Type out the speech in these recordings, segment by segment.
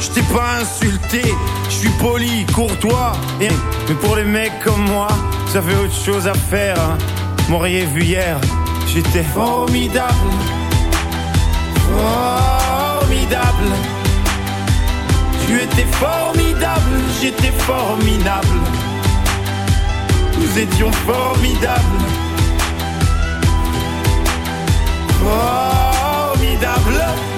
je t'ai pas insulté, je suis poli, courtois. Mais pour les mecs comme moi, ça fait autre chose à faire. Hein. M'auriez vu hier, j'étais formidable. Formidable. Tu étais formidable, j'étais formidable. Nous étions formidables. Formidable.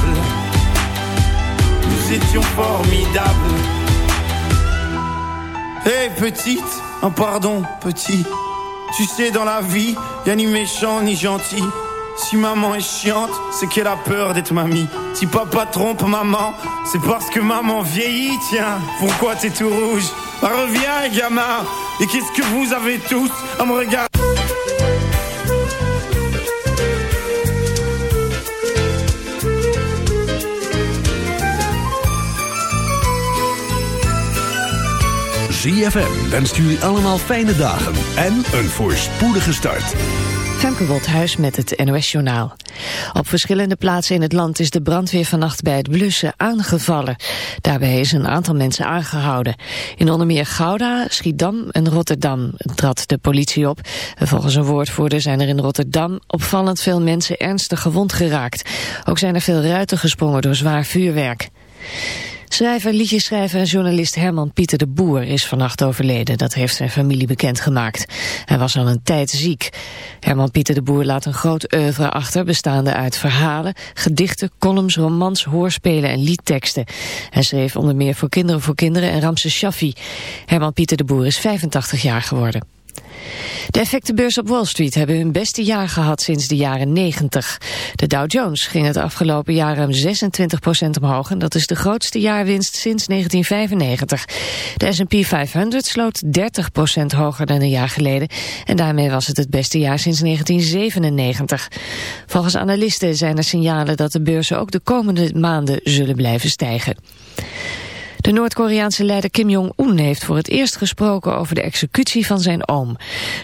Étions formidables. Hé hey, petite, un pardon petit. Tu sais dans la vie, y'a ni méchant ni gentil. Si maman est chiante, c'est qu'elle a peur d'être mamie. Si papa trompe maman, c'est parce que maman vieillit, tiens. Pourquoi t'es tout rouge? Bah, Reviens, gamin. Et qu'est-ce que vous avez tous à me regarder? ZFM wenst jullie allemaal fijne dagen en een voorspoedige start. Femke met het NOS Journaal. Op verschillende plaatsen in het land is de brandweer vannacht bij het blussen aangevallen. Daarbij is een aantal mensen aangehouden. In onder meer Gouda, Schiedam en Rotterdam trad de politie op. volgens een woordvoerder zijn er in Rotterdam opvallend veel mensen ernstig gewond geraakt. Ook zijn er veel ruiten gesprongen door zwaar vuurwerk. Schrijver, liedjeschrijver en journalist Herman Pieter de Boer is vannacht overleden. Dat heeft zijn familie bekendgemaakt. Hij was al een tijd ziek. Herman Pieter de Boer laat een groot oeuvre achter... bestaande uit verhalen, gedichten, columns, romans, hoorspelen en liedteksten. Hij schreef onder meer voor Kinderen voor Kinderen en Ramses Shaffi. Herman Pieter de Boer is 85 jaar geworden. De effectenbeurs op Wall Street hebben hun beste jaar gehad sinds de jaren 90. De Dow Jones ging het afgelopen jaar ruim 26% omhoog... en dat is de grootste jaarwinst sinds 1995. De S&P 500 sloot 30% hoger dan een jaar geleden... en daarmee was het het beste jaar sinds 1997. Volgens analisten zijn er signalen dat de beurzen ook de komende maanden zullen blijven stijgen. De Noord-Koreaanse leider Kim Jong-un heeft voor het eerst gesproken over de executie van zijn oom.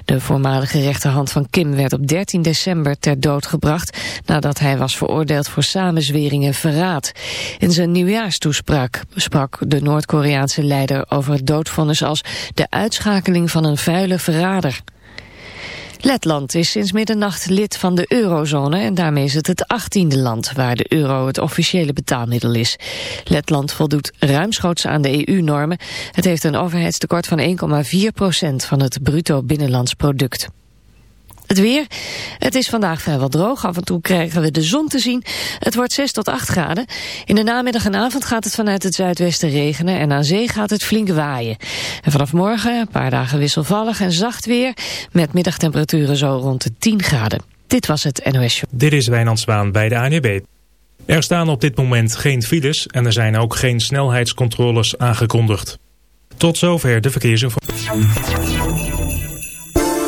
De voormalige rechterhand van Kim werd op 13 december ter dood gebracht nadat hij was veroordeeld voor samenzwering en verraad. In zijn nieuwjaarstoespraak sprak de Noord-Koreaanse leider over het doodvonnis als de uitschakeling van een vuile verrader. Letland is sinds middernacht lid van de eurozone en daarmee is het het achttiende land waar de euro het officiële betaalmiddel is. Letland voldoet ruimschoots aan de EU-normen. Het heeft een overheidstekort van 1,4 procent van het bruto binnenlands product. Het weer. Het is vandaag vrijwel droog. Af en toe krijgen we de zon te zien. Het wordt 6 tot 8 graden. In de namiddag en avond gaat het vanuit het zuidwesten regenen en aan zee gaat het flink waaien. En vanaf morgen een paar dagen wisselvallig en zacht weer met middagtemperaturen zo rond de 10 graden. Dit was het NOS Show. Dit is Wijnand Zwaan bij de ANB. Er staan op dit moment geen files en er zijn ook geen snelheidscontroles aangekondigd. Tot zover de verkeersinformatie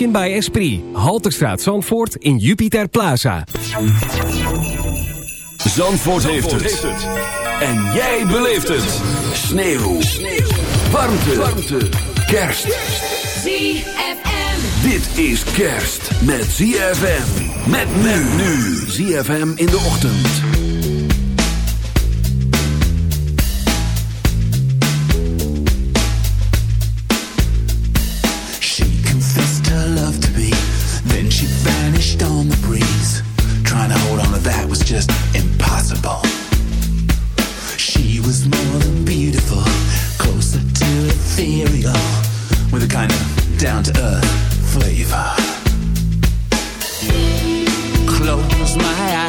Emotion by Esprit. Halterstraat Zandvoort in Jupiter Plaza. Zandvoort, heeft, het. En jij beleeft het. Sneeuw. Warmte. Warmte. Kerst. ZFM. Dit is kerst met ZFM. Met men nu. ZFM in de ochtend. Close my eyes,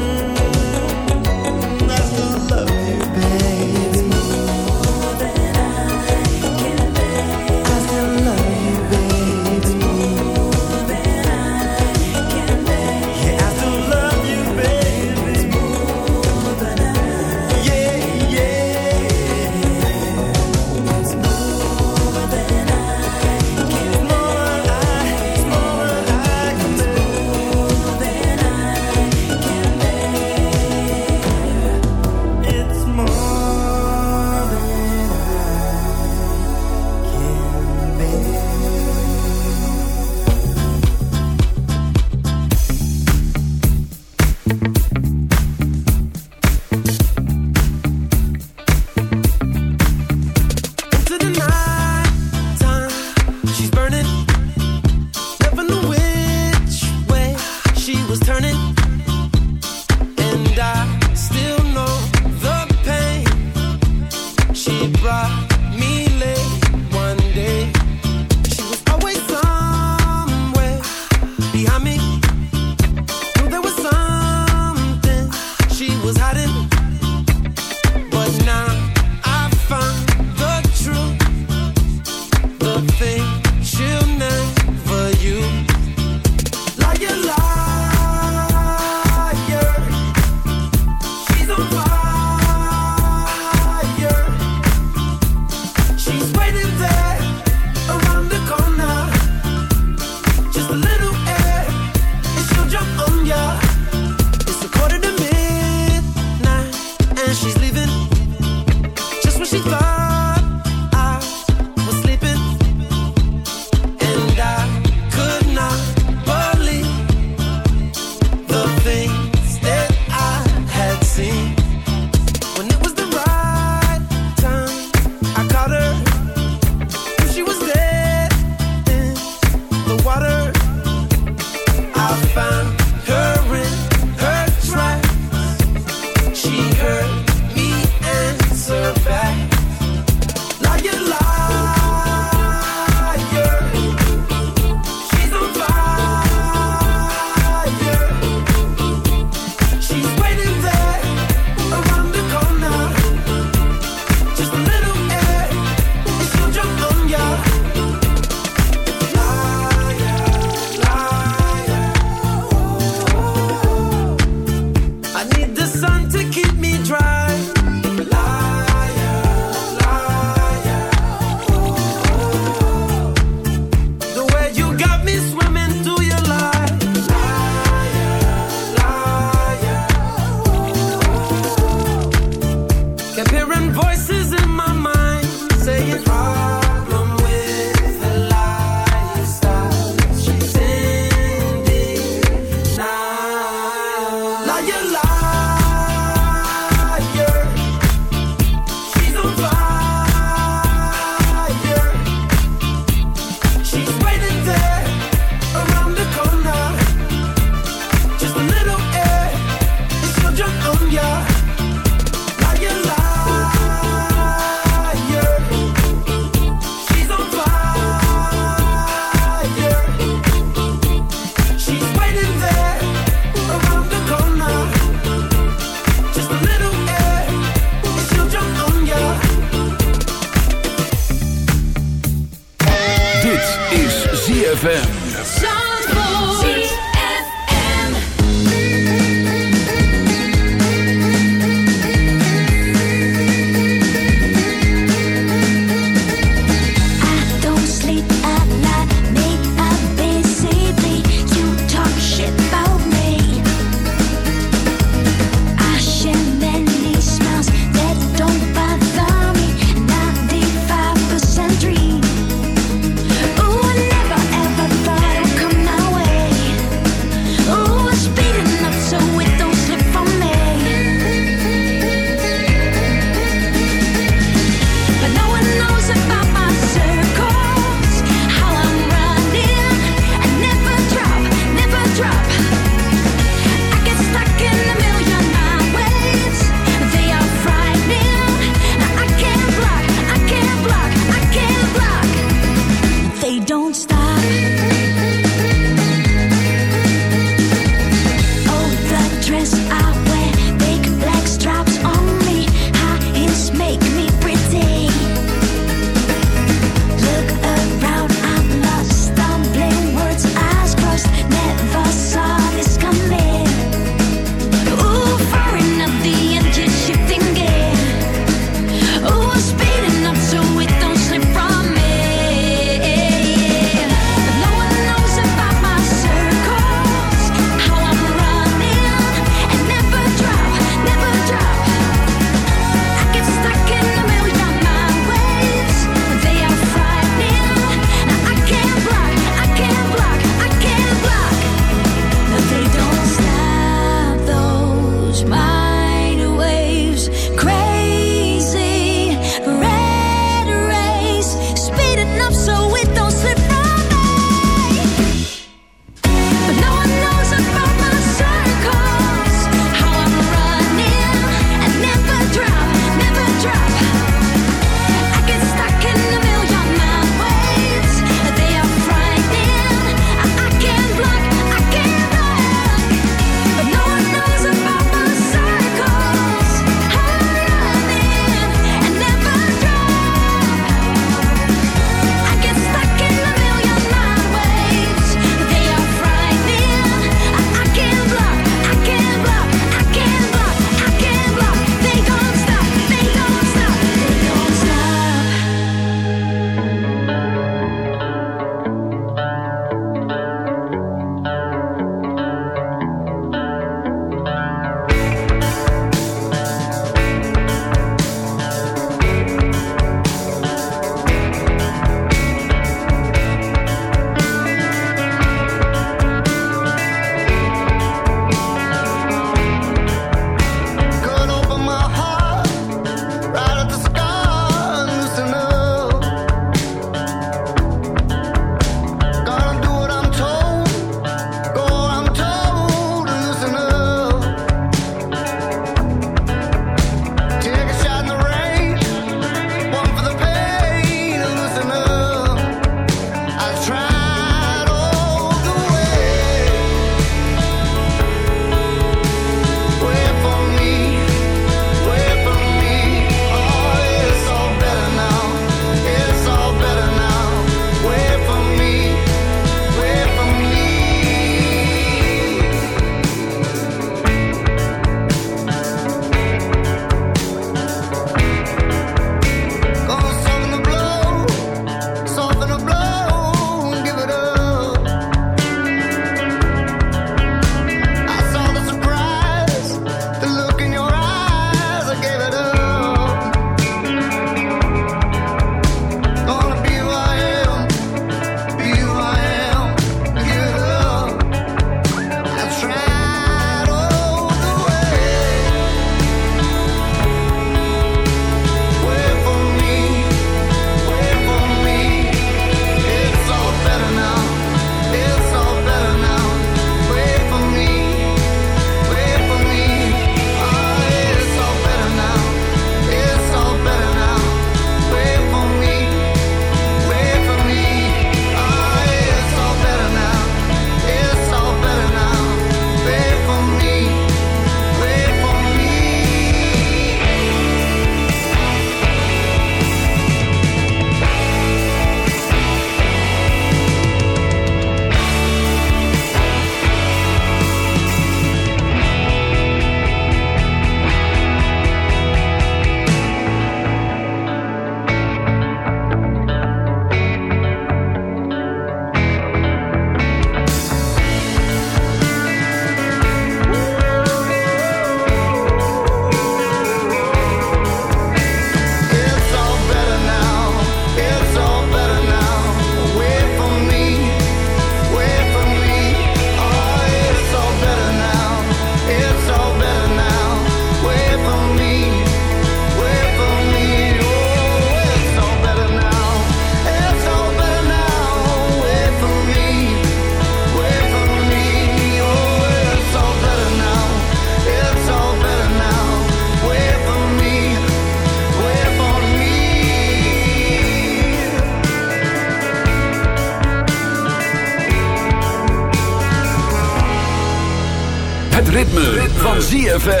ZFM.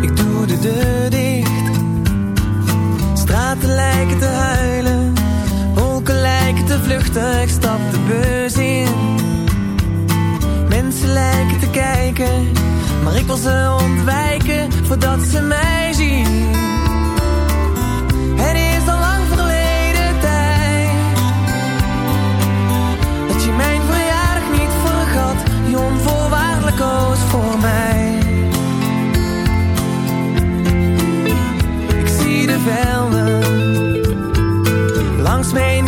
Ik doe de deur dicht. Straten lijken te huilen. Wolken lijken te vluchten. Ik stap de bus in. Mensen lijken te kijken. Maar ik wil ze ontwijken voordat ze mij zien langs me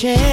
Chance,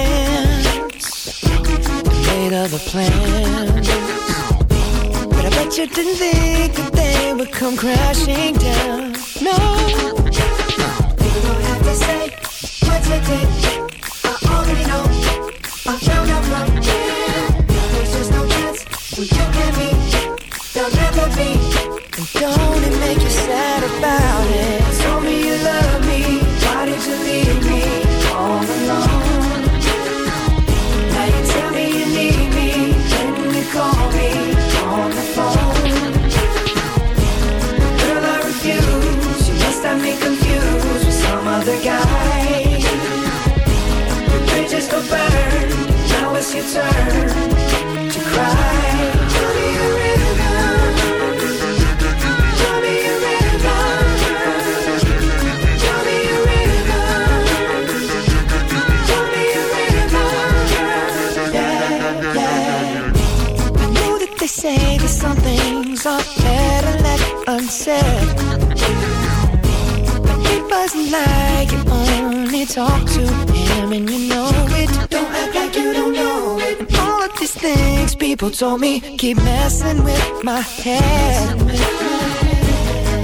people told me keep messing with my head.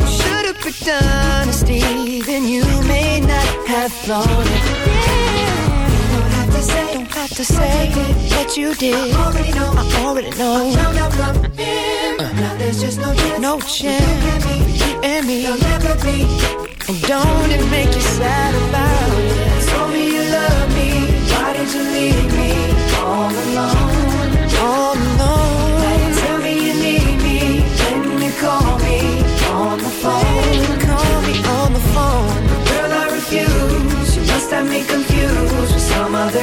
Should've picked honesty, then you may not have thought it. Don't have to say, don't have to say what you did. I already know. I already know. I found out from him. Uh-huh. Now there's just no chance. No chance. You and me. There'll never be. And don't it make you sad about it? Told me you love me. Why did you leave me all alone?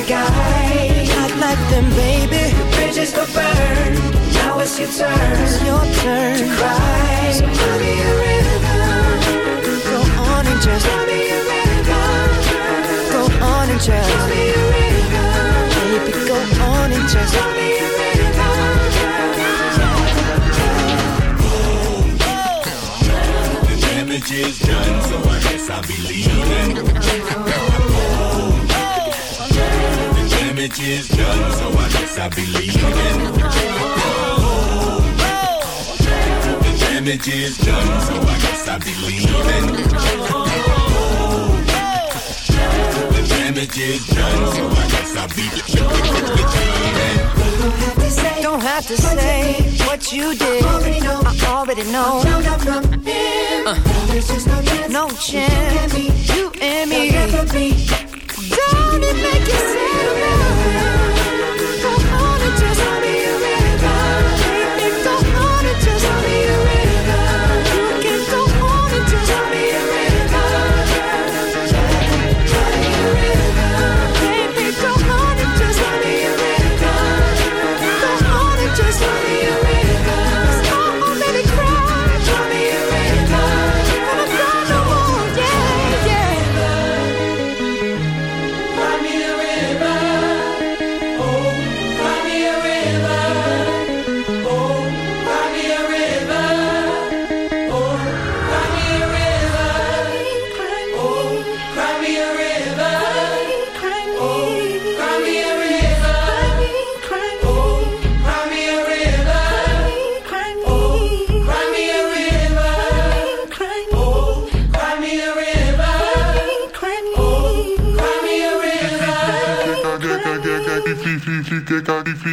Other guy. Not like them, baby. The bridges were burned. Now it's your turn. It's your turn to cry. So tell me a river. Go on and just tell me a river. Go on and just tell me a river. Baby, go on and just tell me a The damage is done, so I guess I'll be leaving. The damage is done, so I guess I'll be leaving. The damage is done, so I guess I'll be leaving. The damage is done, so I guess I'll be leaving. Don't have to say what you did. I already know. Uh, no chance. You and me. I did it make you settle down.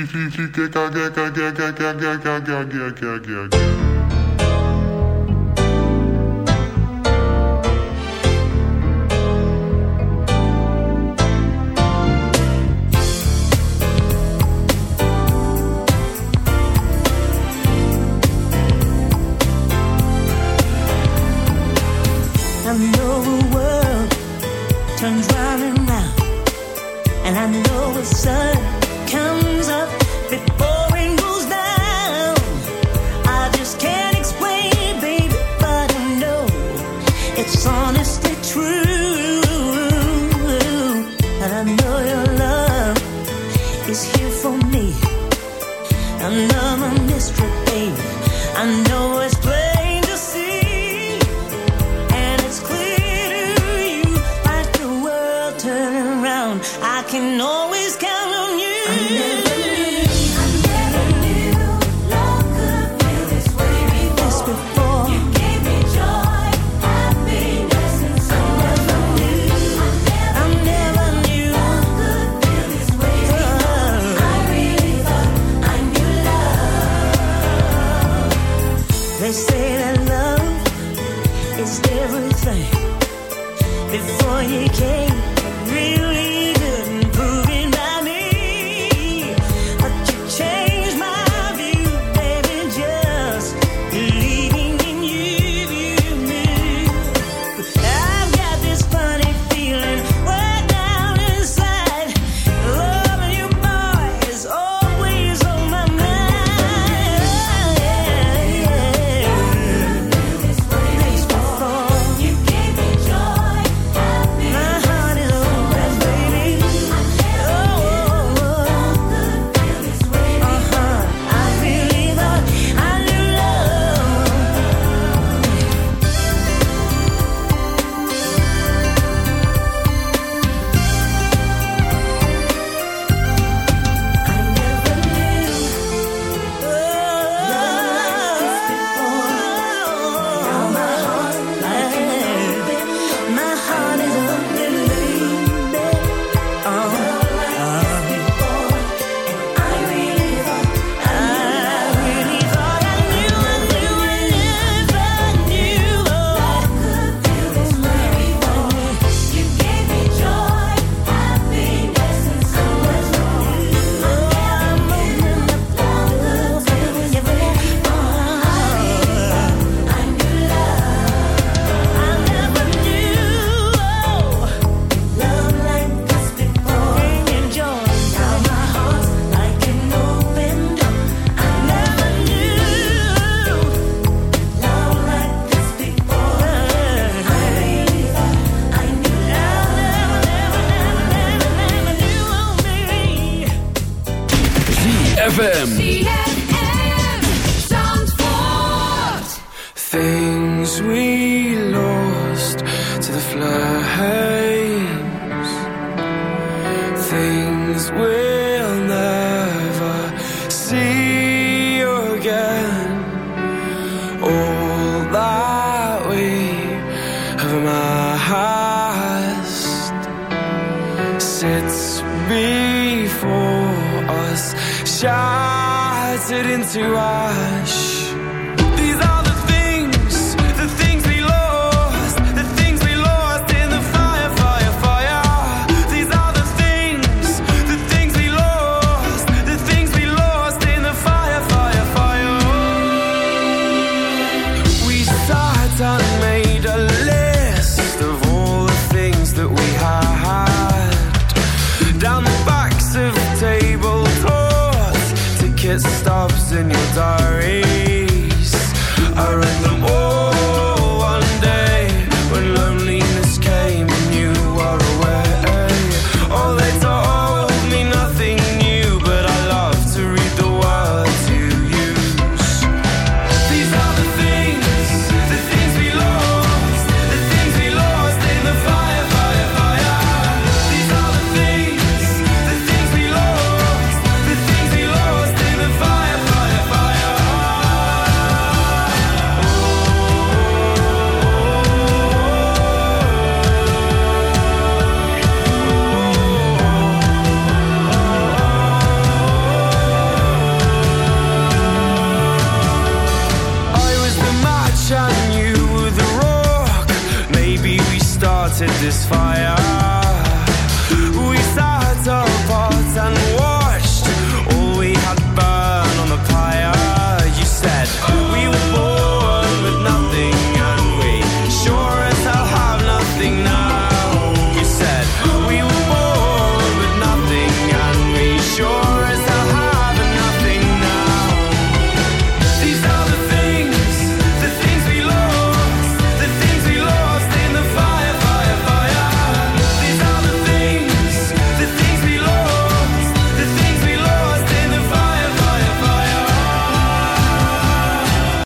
fli fli fli